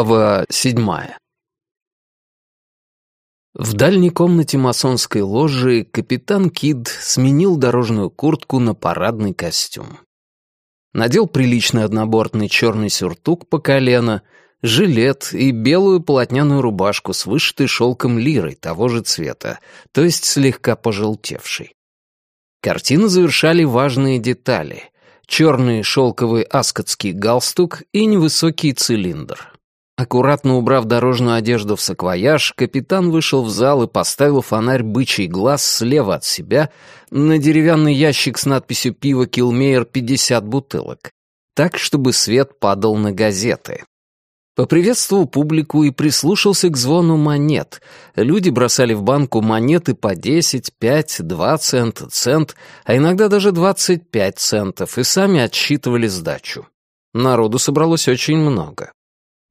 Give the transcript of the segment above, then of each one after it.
Глава седьмая В дальней комнате масонской ложи капитан Кид сменил дорожную куртку на парадный костюм. Надел приличный однобортный черный сюртук по колено, жилет и белую полотняную рубашку с вышитой шелком лирой того же цвета, то есть слегка пожелтевшей. Картину завершали важные детали — черный шелковый аскотский галстук и невысокий цилиндр. Аккуратно убрав дорожную одежду в саквояж, капитан вышел в зал и поставил фонарь бычий глаз слева от себя на деревянный ящик с надписью «Пиво Килмейер 50 бутылок», так, чтобы свет падал на газеты. Поприветствовал публику и прислушался к звону монет. Люди бросали в банку монеты по 10, 5, 2 цента, цент, а иногда даже 25 центов, и сами отсчитывали сдачу. Народу собралось очень много.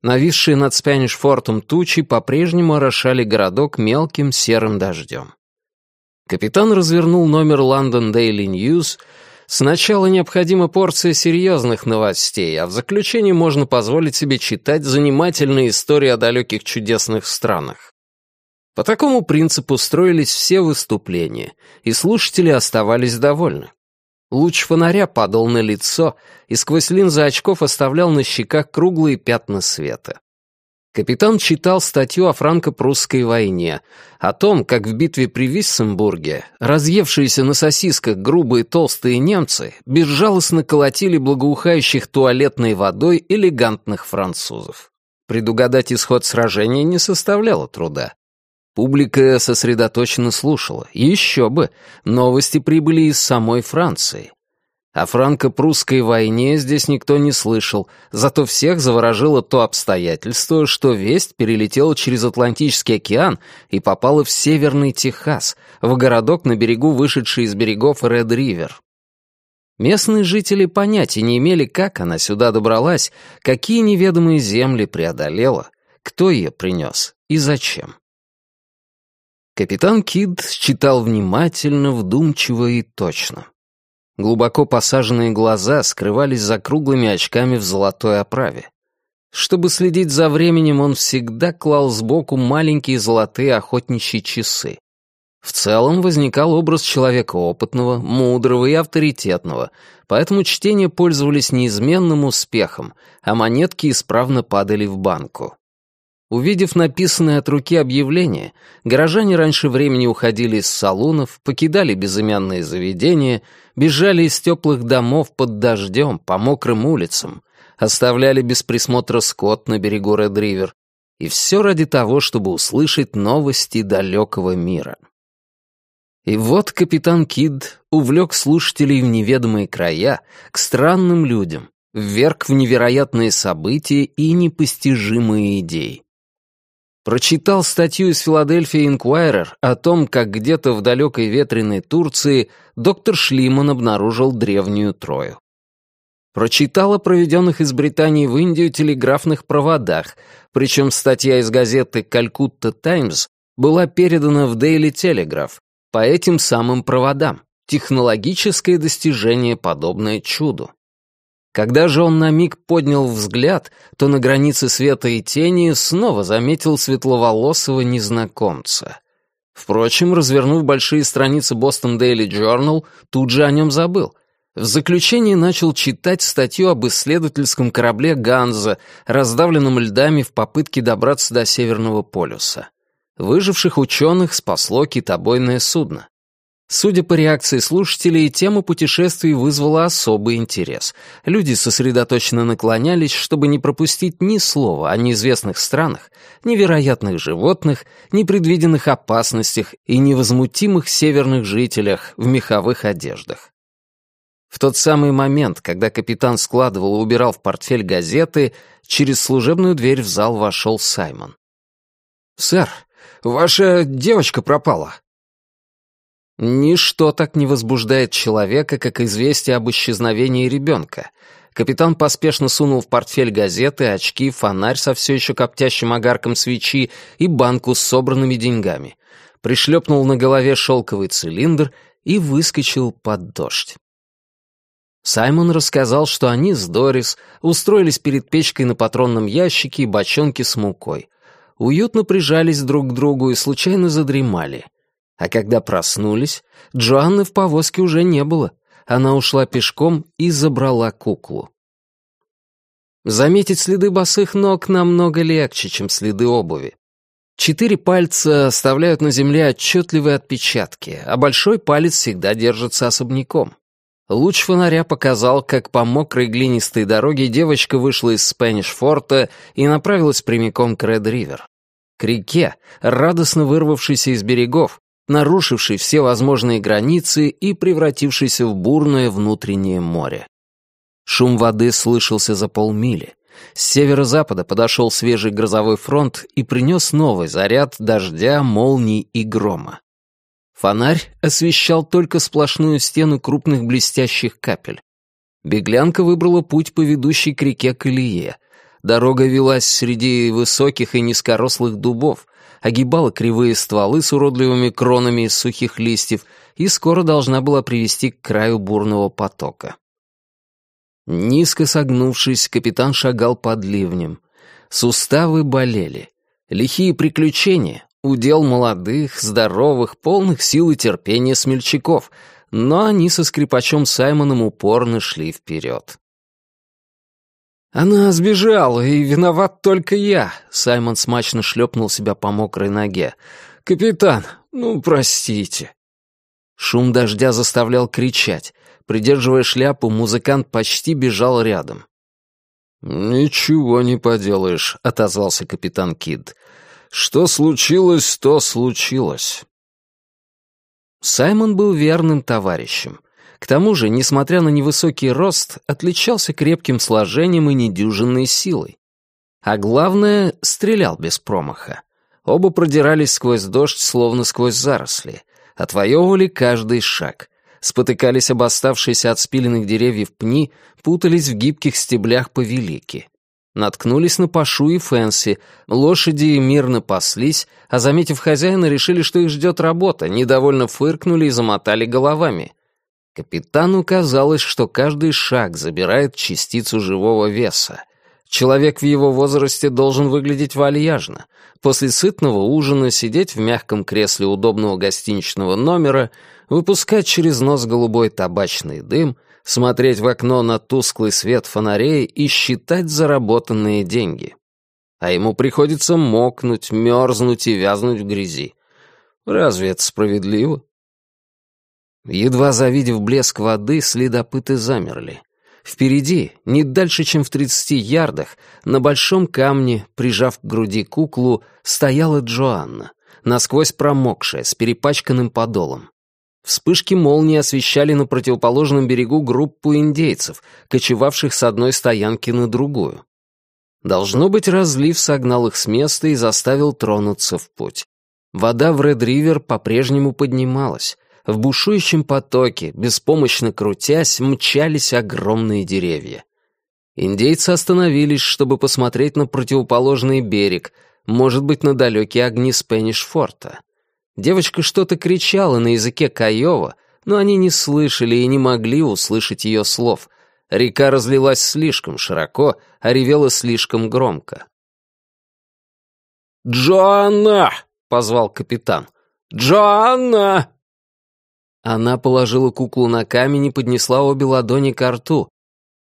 Нависшие над Спяниш-фортом тучи по-прежнему орошали городок мелким серым дождем. Капитан развернул номер London Daily News. Сначала необходима порция серьезных новостей, а в заключении можно позволить себе читать занимательные истории о далеких чудесных странах. По такому принципу строились все выступления, и слушатели оставались довольны. Луч фонаря падал на лицо и сквозь линзы очков оставлял на щеках круглые пятна света. Капитан читал статью о франко-прусской войне, о том, как в битве при Виссенбурге разъевшиеся на сосисках грубые толстые немцы безжалостно колотили благоухающих туалетной водой элегантных французов. Предугадать исход сражения не составляло труда. Публика сосредоточенно слушала. Еще бы, новости прибыли из самой Франции. О франко-прусской войне здесь никто не слышал, зато всех заворожило то обстоятельство, что весть перелетела через Атлантический океан и попала в Северный Техас, в городок на берегу вышедший из берегов Ред-Ривер. Местные жители понятия не имели, как она сюда добралась, какие неведомые земли преодолела, кто ее принес и зачем. Капитан Кид читал внимательно, вдумчиво и точно. Глубоко посаженные глаза скрывались за круглыми очками в золотой оправе. Чтобы следить за временем, он всегда клал сбоку маленькие золотые охотничьи часы. В целом возникал образ человека опытного, мудрого и авторитетного, поэтому чтения пользовались неизменным успехом, а монетки исправно падали в банку. Увидев написанное от руки объявление, горожане раньше времени уходили из салонов, покидали безымянные заведения, бежали из теплых домов под дождем по мокрым улицам, оставляли без присмотра скот на берегу Ред-Ривер, и все ради того, чтобы услышать новости далекого мира. И вот капитан Кид увлек слушателей в неведомые края, к странным людям, вверг в невероятные события и непостижимые идеи. Прочитал статью из Филадельфии Инкуайрер о том, как где-то в далекой ветреной Турции доктор Шлиман обнаружил древнюю Трою. Прочитал о проведенных из Британии в Индию телеграфных проводах, причем статья из газеты «Калькутта Таймс» была передана в Дейли Телеграф по этим самым проводам. Технологическое достижение, подобное чуду. Когда же он на миг поднял взгляд, то на границе света и тени снова заметил светловолосого незнакомца. Впрочем, развернув большие страницы Boston Daily Journal, тут же о нем забыл. В заключение начал читать статью об исследовательском корабле «Ганза», раздавленном льдами в попытке добраться до Северного полюса. Выживших ученых спасло китобойное судно. Судя по реакции слушателей, тема путешествий вызвала особый интерес. Люди сосредоточенно наклонялись, чтобы не пропустить ни слова о неизвестных странах, невероятных животных, непредвиденных опасностях и невозмутимых северных жителях в меховых одеждах. В тот самый момент, когда капитан складывал и убирал в портфель газеты, через служебную дверь в зал вошел Саймон. «Сэр, ваша девочка пропала», Ничто так не возбуждает человека, как известие об исчезновении ребенка. Капитан поспешно сунул в портфель газеты, очки, фонарь со все еще коптящим огарком свечи и банку с собранными деньгами. Пришлепнул на голове шелковый цилиндр и выскочил под дождь. Саймон рассказал, что они с Дорис устроились перед печкой на патронном ящике и бочонке с мукой. Уютно прижались друг к другу и случайно задремали. А когда проснулись, Джоанны в повозке уже не было. Она ушла пешком и забрала куклу. Заметить следы босых ног намного легче, чем следы обуви. Четыре пальца оставляют на земле отчетливые отпечатки, а большой палец всегда держится особняком. Луч фонаря показал, как по мокрой глинистой дороге девочка вышла из Спэниш-форта и направилась прямиком к Ред-Ривер. К реке, радостно вырвавшейся из берегов, нарушившей все возможные границы и превратившейся в бурное внутреннее море. Шум воды слышался за полмили. С северо-запада подошел свежий грозовой фронт и принес новый заряд дождя, молний и грома. Фонарь освещал только сплошную стену крупных блестящих капель. Беглянка выбрала путь по ведущей к реке Колее. Дорога велась среди высоких и низкорослых дубов, огибала кривые стволы с уродливыми кронами из сухих листьев и скоро должна была привести к краю бурного потока. Низко согнувшись, капитан шагал под ливнем. Суставы болели. Лихие приключения, Удел молодых, здоровых, полных сил и терпения смельчаков, но они со скрипачом Саймоном упорно шли вперед. «Она сбежала, и виноват только я», — Саймон смачно шлепнул себя по мокрой ноге. «Капитан, ну, простите». Шум дождя заставлял кричать. Придерживая шляпу, музыкант почти бежал рядом. «Ничего не поделаешь», — отозвался капитан Кид. Что случилось, то случилось. Саймон был верным товарищем. К тому же, несмотря на невысокий рост, отличался крепким сложением и недюжинной силой. А главное, стрелял без промаха. Оба продирались сквозь дождь, словно сквозь заросли. Отвоевывали каждый шаг. Спотыкались об оставшиеся от спиленных деревьев пни, путались в гибких стеблях повелики. Наткнулись на Пашу и Фэнси. Лошади мирно паслись, а, заметив хозяина, решили, что их ждет работа, недовольно фыркнули и замотали головами. Капитану казалось, что каждый шаг забирает частицу живого веса. Человек в его возрасте должен выглядеть вальяжно. После сытного ужина сидеть в мягком кресле удобного гостиничного номера, выпускать через нос голубой табачный дым — смотреть в окно на тусклый свет фонарей и считать заработанные деньги. А ему приходится мокнуть, мерзнуть и вязнуть в грязи. Разве это справедливо? Едва завидев блеск воды, следопыты замерли. Впереди, не дальше, чем в тридцати ярдах, на большом камне, прижав к груди куклу, стояла Джоанна, насквозь промокшая, с перепачканным подолом. Вспышки молнии освещали на противоположном берегу группу индейцев, кочевавших с одной стоянки на другую. Должно быть, разлив согнал их с места и заставил тронуться в путь. Вода в Ред-Ривер по-прежнему поднималась. В бушующем потоке, беспомощно крутясь, мчались огромные деревья. Индейцы остановились, чтобы посмотреть на противоположный берег, может быть, на далекие огни Спэниш-форта. Девочка что-то кричала на языке Каева, но они не слышали и не могли услышать ее слов. Река разлилась слишком широко, а ревела слишком громко. «Джоанна!» — позвал капитан. «Джоанна!» Она положила куклу на камень и поднесла обе ладони к рту.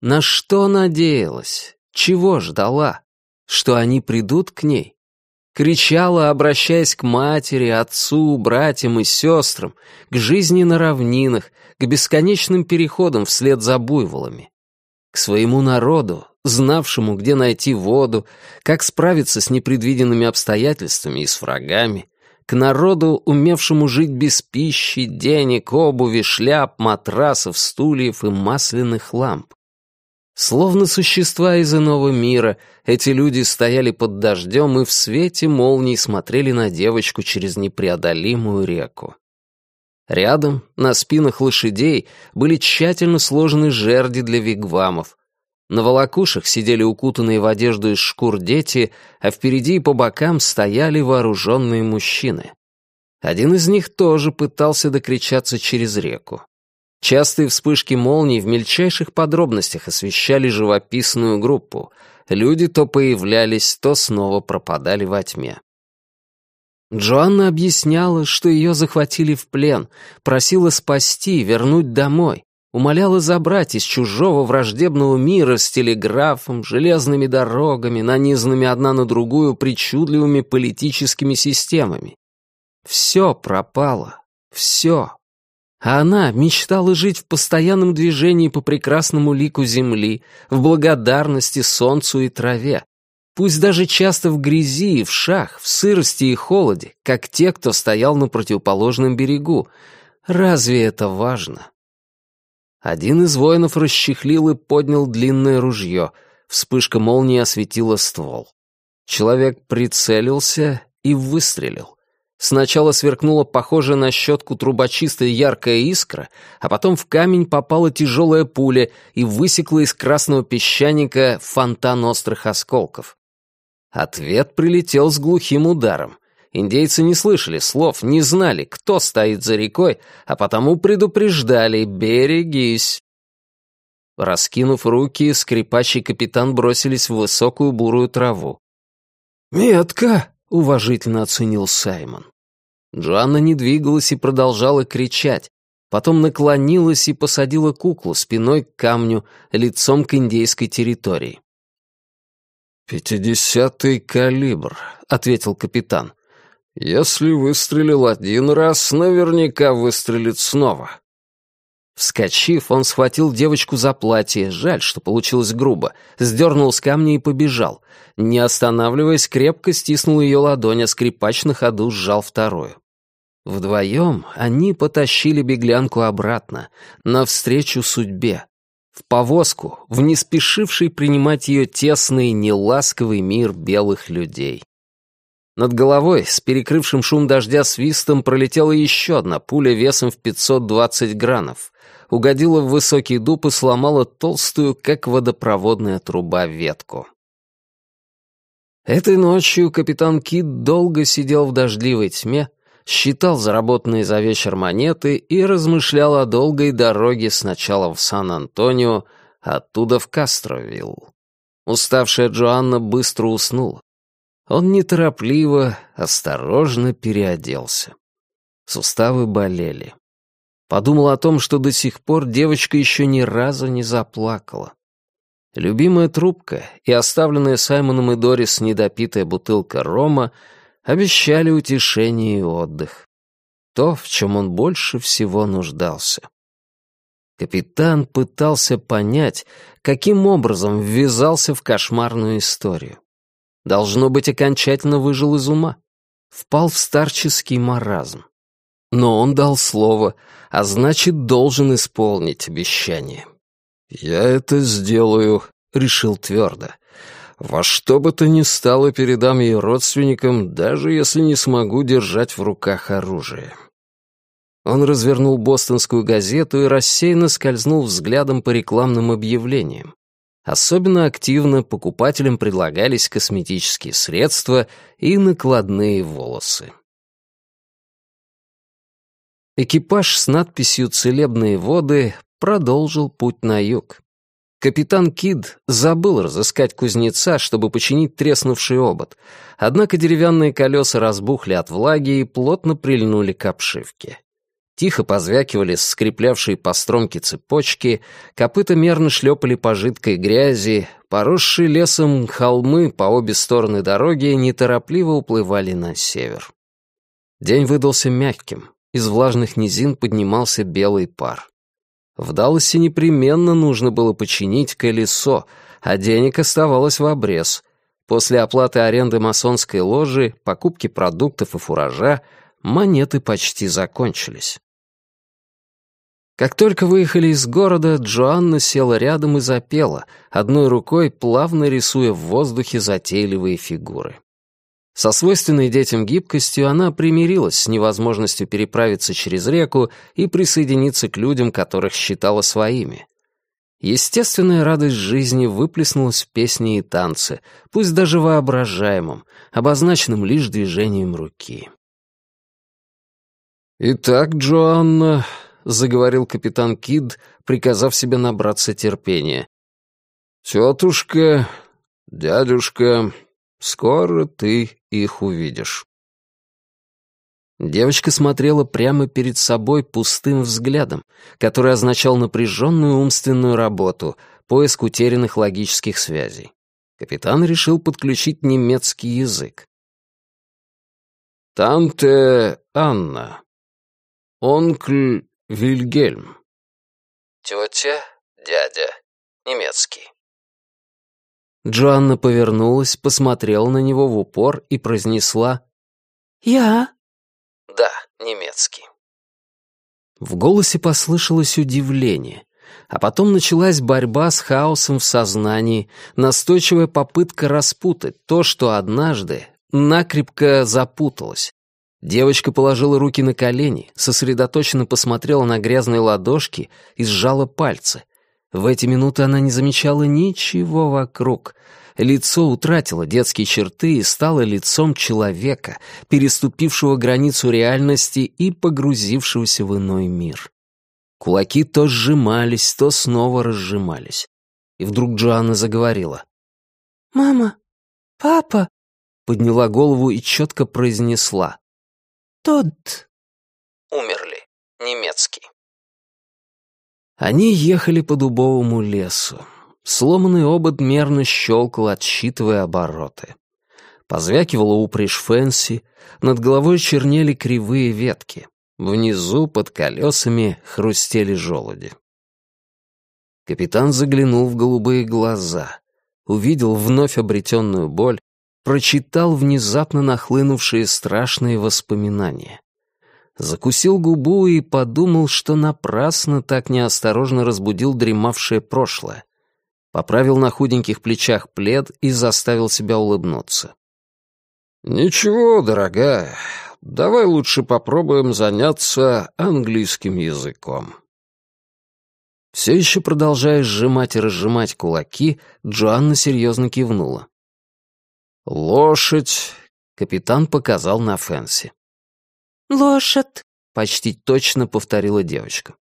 На что надеялась? Чего ждала? Что они придут к ней? кричала, обращаясь к матери, отцу, братьям и сестрам, к жизни на равнинах, к бесконечным переходам вслед за буйволами, к своему народу, знавшему, где найти воду, как справиться с непредвиденными обстоятельствами и с врагами, к народу, умевшему жить без пищи, денег, обуви, шляп, матрасов, стульев и масляных ламп. Словно существа из иного мира, эти люди стояли под дождем и в свете молний смотрели на девочку через непреодолимую реку. Рядом, на спинах лошадей, были тщательно сложены жерди для вигвамов. На волокушах сидели укутанные в одежду из шкур дети, а впереди и по бокам стояли вооруженные мужчины. Один из них тоже пытался докричаться через реку. Частые вспышки молний в мельчайших подробностях освещали живописную группу. Люди то появлялись, то снова пропадали во тьме. Джоанна объясняла, что ее захватили в плен, просила спасти, вернуть домой, умоляла забрать из чужого враждебного мира с телеграфом, железными дорогами, нанизанными одна на другую причудливыми политическими системами. Все пропало, все. А она мечтала жить в постоянном движении по прекрасному лику земли, в благодарности солнцу и траве. Пусть даже часто в грязи и в шах, в сырости и холоде, как те, кто стоял на противоположном берегу. Разве это важно? Один из воинов расчехлил и поднял длинное ружье. Вспышка молнии осветила ствол. Человек прицелился и выстрелил. Сначала сверкнула похожая на щетку трубочистая яркая искра, а потом в камень попала тяжелая пуля и высекла из красного песчаника фонтан острых осколков. Ответ прилетел с глухим ударом. Индейцы не слышали слов, не знали, кто стоит за рекой, а потому предупреждали «берегись». Раскинув руки, скрипачий капитан бросились в высокую бурую траву. «Метка!» — уважительно оценил Саймон. Джоанна не двигалась и продолжала кричать. Потом наклонилась и посадила куклу спиной к камню, лицом к индейской территории. «Пятидесятый калибр», — ответил капитан. «Если выстрелил один раз, наверняка выстрелит снова. Вскочив, он схватил девочку за платье, жаль, что получилось грубо, сдернул с камня и побежал. Не останавливаясь, крепко стиснул ее ладонь, а скрипач на ходу сжал вторую. Вдвоем они потащили беглянку обратно, навстречу судьбе. В повозку, в не спешивший принимать ее тесный, неласковый мир белых людей. Над головой, с перекрывшим шум дождя свистом, пролетела еще одна пуля весом в 520 гранов угодила в высокий дуб и сломала толстую, как водопроводная труба, ветку. Этой ночью капитан Кит долго сидел в дождливой тьме, считал заработанные за вечер монеты и размышлял о долгой дороге сначала в Сан-Антонио, оттуда в Кастровилл. Уставшая Джоанна быстро уснула. Он неторопливо, осторожно переоделся. Суставы болели. Подумал о том, что до сих пор девочка еще ни разу не заплакала. Любимая трубка и оставленная Саймоном и Дорис недопитая бутылка рома обещали утешение и отдых. То, в чем он больше всего нуждался. Капитан пытался понять, каким образом ввязался в кошмарную историю. Должно быть, окончательно выжил из ума. Впал в старческий маразм. Но он дал слово, а значит, должен исполнить обещание. «Я это сделаю», — решил твердо. «Во что бы то ни стало, передам ее родственникам, даже если не смогу держать в руках оружие». Он развернул бостонскую газету и рассеянно скользнул взглядом по рекламным объявлениям. Особенно активно покупателям предлагались косметические средства и накладные волосы. Экипаж с надписью «Целебные воды» продолжил путь на юг. Капитан Кид забыл разыскать кузнеца, чтобы починить треснувший обод, однако деревянные колеса разбухли от влаги и плотно прильнули к обшивке. Тихо позвякивали скреплявшие по стромке цепочки, копыта мерно шлепали по жидкой грязи, поросшие лесом холмы по обе стороны дороги неторопливо уплывали на север. День выдался мягким, из влажных низин поднимался белый пар. В Далласе непременно нужно было починить колесо, а денег оставалось в обрез. После оплаты аренды масонской ложи, покупки продуктов и фуража, монеты почти закончились. Как только выехали из города, Джоанна села рядом и запела, одной рукой плавно рисуя в воздухе затейливые фигуры. Со свойственной детям гибкостью она примирилась с невозможностью переправиться через реку и присоединиться к людям, которых считала своими. Естественная радость жизни выплеснулась в песни и танцы, пусть даже воображаемом, обозначенном лишь движением руки. «Итак, Джоанна, — заговорил капитан Кид, приказав себе набраться терпения. «Тетушка, дядюшка, скоро ты их увидишь». Девочка смотрела прямо перед собой пустым взглядом, который означал напряженную умственную работу, поиск утерянных логических связей. Капитан решил подключить немецкий язык. «Танте Анна. Онкль Вильгельм». «Тетя, дядя. Немецкий». Джоанна повернулась, посмотрела на него в упор и произнесла «Я». «Да, немецкий». В голосе послышалось удивление, а потом началась борьба с хаосом в сознании, настойчивая попытка распутать то, что однажды накрепко запуталось. Девочка положила руки на колени, сосредоточенно посмотрела на грязные ладошки и сжала пальцы. В эти минуты она не замечала ничего вокруг. Лицо утратило детские черты и стало лицом человека, переступившего границу реальности и погрузившегося в иной мир. Кулаки то сжимались, то снова разжимались. И вдруг Джоанна заговорила. «Мама! Папа!» Подняла голову и четко произнесла. «Тодд!» Умерли. Немецкий. Они ехали по дубовому лесу. Сломанный обод мерно щелкал, отсчитывая обороты. Позвякивала упряжь Фэнси, над головой чернели кривые ветки. Внизу, под колесами, хрустели желуди. Капитан заглянул в голубые глаза, увидел вновь обретенную боль, прочитал внезапно нахлынувшие страшные воспоминания. Закусил губу и подумал, что напрасно так неосторожно разбудил дремавшее прошлое. Поправил на худеньких плечах плед и заставил себя улыбнуться. «Ничего, дорогая, Давай лучше попробуем заняться английским языком». Все еще продолжая сжимать и разжимать кулаки, Джоанна серьезно кивнула. «Лошадь», — капитан показал на Фэнси. «Лошадь», — почти точно повторила девочка.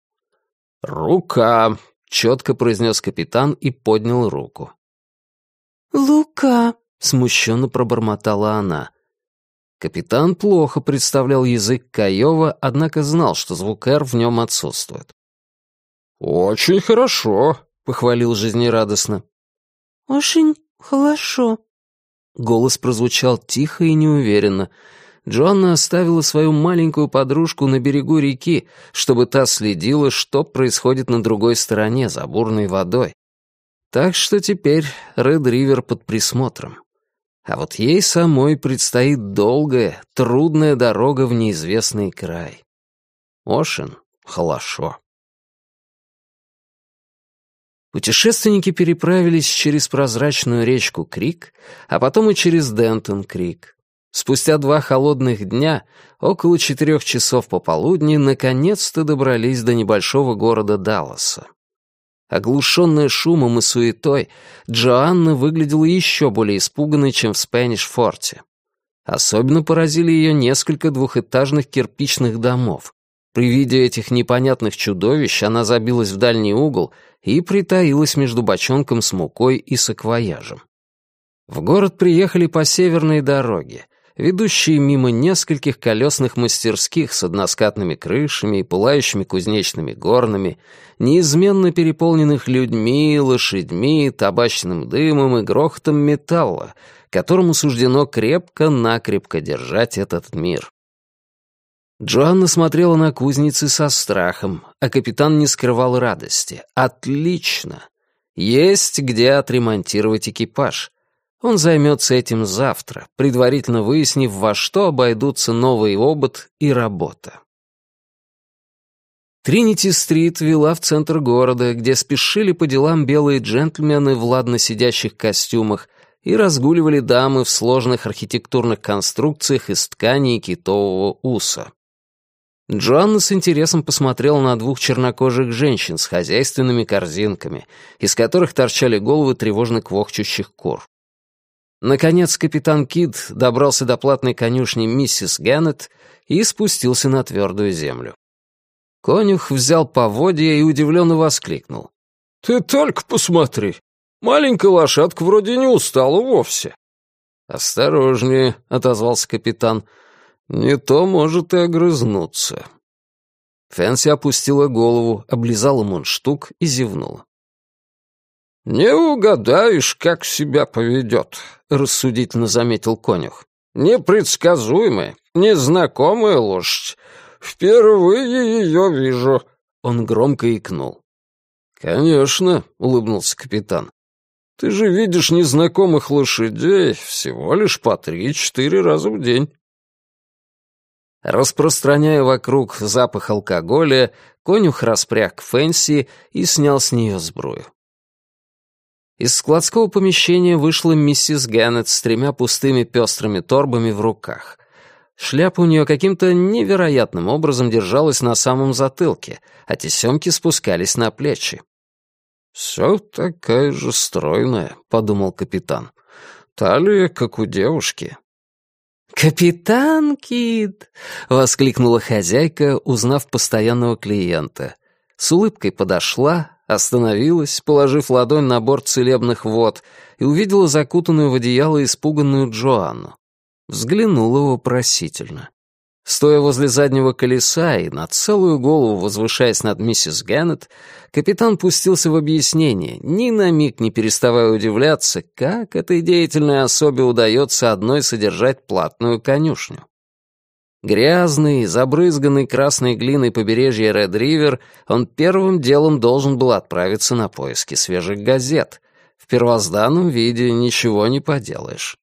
«Рука», — четко произнес капитан и поднял руку. «Лука», — смущенно пробормотала она. Капитан плохо представлял язык Каева, однако знал, что звук «Р» в нем отсутствует. «Очень хорошо», — похвалил жизнерадостно. «Очень хорошо». Голос прозвучал тихо и неуверенно. Джоанна оставила свою маленькую подружку на берегу реки, чтобы та следила, что происходит на другой стороне, за бурной водой. Так что теперь Ред Ривер под присмотром. А вот ей самой предстоит долгая, трудная дорога в неизвестный край. Ошен хорошо. Путешественники переправились через прозрачную речку Крик, а потом и через Дентон Крик. Спустя два холодных дня, около четырех часов пополудни, наконец-то добрались до небольшого города Далласа. Оглушенная шумом и суетой, Джоанна выглядела еще более испуганной, чем в Спэниш-форте. Особенно поразили ее несколько двухэтажных кирпичных домов. При виде этих непонятных чудовищ она забилась в дальний угол и притаилась между бочонком с мукой и саквояжем. В город приехали по северной дороге, ведущие мимо нескольких колесных мастерских с односкатными крышами и пылающими кузнечными горнами, неизменно переполненных людьми, лошадьми, табачным дымом и грохотом металла, которому суждено крепко-накрепко держать этот мир. Джоанна смотрела на кузницы со страхом, а капитан не скрывал радости. «Отлично! Есть где отремонтировать экипаж. Он займется этим завтра, предварительно выяснив, во что обойдутся новый обод и работа. Тринити-стрит вела в центр города, где спешили по делам белые джентльмены в ладно сидящих костюмах и разгуливали дамы в сложных архитектурных конструкциях из ткани и китового уса. Джоанна с интересом посмотрела на двух чернокожих женщин с хозяйственными корзинками, из которых торчали головы тревожно квохчущих кур. Наконец капитан Кид добрался до платной конюшни миссис Геннет и спустился на твердую землю. Конюх взял поводья и удивленно воскликнул. «Ты только посмотри! Маленькая лошадка вроде не устала вовсе!» «Осторожнее», — отозвался капитан. «Не то может и огрызнуться». Фэнси опустила голову, облизала мундштук и зевнула. «Не угадаешь, как себя поведет», — рассудительно заметил конюх. «Непредсказуемая, незнакомая лошадь. Впервые ее вижу». Он громко икнул. «Конечно», — улыбнулся капитан. «Ты же видишь незнакомых лошадей всего лишь по три-четыре раза в день». Распространяя вокруг запах алкоголя, конюх распряг Фэнси и снял с нее сбрую. Из складского помещения вышла миссис Геннет с тремя пустыми пестрыми торбами в руках. Шляпа у нее каким-то невероятным образом держалась на самом затылке, а тесемки спускались на плечи. «Все такая же стройная», — подумал капитан. «Талия, как у девушки». «Капитан Кит!» — воскликнула хозяйка, узнав постоянного клиента. С улыбкой подошла, остановилась, положив ладонь на борт целебных вод, и увидела закутанную в одеяло испуганную Джоанну. Взглянула вопросительно. Стоя возле заднего колеса и на целую голову возвышаясь над миссис Геннет, капитан пустился в объяснение, ни на миг не переставая удивляться, как этой деятельной особе удается одной содержать платную конюшню. Грязный, забрызганный красной глиной побережья Ред-Ривер, он первым делом должен был отправиться на поиски свежих газет. В первозданном виде ничего не поделаешь.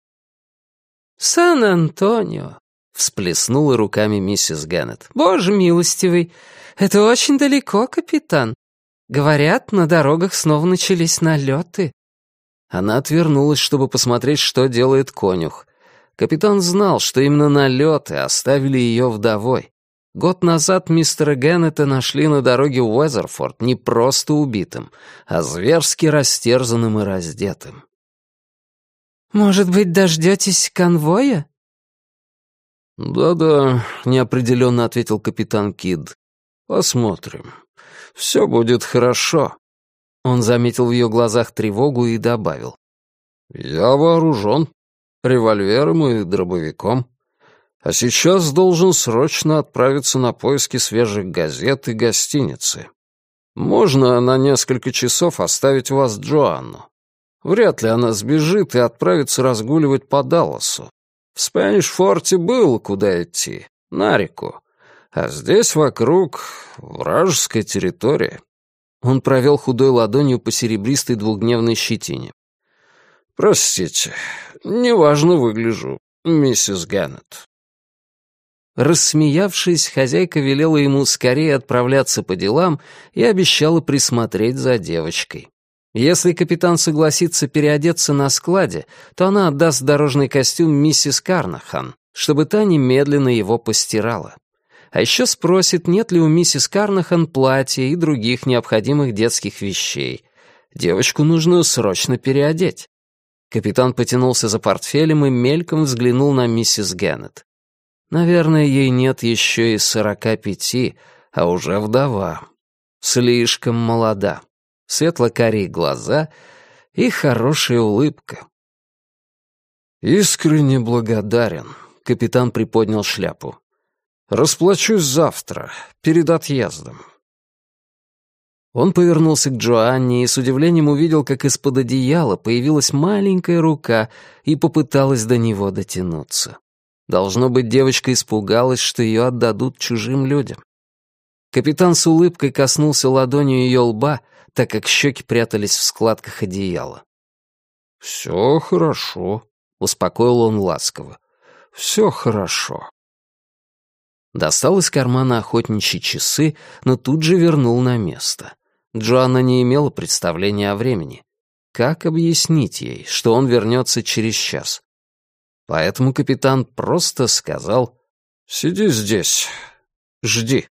«Сан-Антонио», — всплеснула руками миссис Геннет. «Боже милостивый, это очень далеко, капитан. Говорят, на дорогах снова начались налеты». Она отвернулась, чтобы посмотреть, что делает конюх. Капитан знал, что именно налеты оставили ее вдовой. Год назад мистера Геннета нашли на дороге Уэзерфорд не просто убитым, а зверски растерзанным и раздетым. «Может быть, дождетесь конвоя?» «Да-да», — неопределенно ответил капитан Кид. «Посмотрим. Все будет хорошо». Он заметил в ее глазах тревогу и добавил. «Я вооружен. Револьвером и дробовиком. А сейчас должен срочно отправиться на поиски свежих газет и гостиницы. Можно на несколько часов оставить вас Джоанну. Вряд ли она сбежит и отправится разгуливать по Далласу. В Спэниш-форте был куда идти, на реку. А здесь вокруг вражеская территория. Он провел худой ладонью по серебристой двухдневной щетине. «Простите, неважно выгляжу, миссис Ганнет». Рассмеявшись, хозяйка велела ему скорее отправляться по делам и обещала присмотреть за девочкой. Если капитан согласится переодеться на складе, то она отдаст дорожный костюм миссис Карнахан, чтобы та немедленно его постирала. А еще спросит, нет ли у миссис Карнахан платья и других необходимых детских вещей. Девочку нужно срочно переодеть. Капитан потянулся за портфелем и мельком взглянул на миссис Геннет. Наверное, ей нет еще и сорока пяти, а уже вдова. Слишком молода светло-карие глаза и хорошая улыбка. «Искренне благодарен», — капитан приподнял шляпу. «Расплачусь завтра, перед отъездом». Он повернулся к Джоанне и с удивлением увидел, как из-под одеяла появилась маленькая рука и попыталась до него дотянуться. Должно быть, девочка испугалась, что ее отдадут чужим людям. Капитан с улыбкой коснулся ладонью ее лба, так как щеки прятались в складках одеяла. «Все хорошо», — успокоил он ласково. «Все хорошо». Достал из кармана охотничьи часы, но тут же вернул на место. Джоанна не имела представления о времени. Как объяснить ей, что он вернется через час? Поэтому капитан просто сказал «Сиди здесь, жди».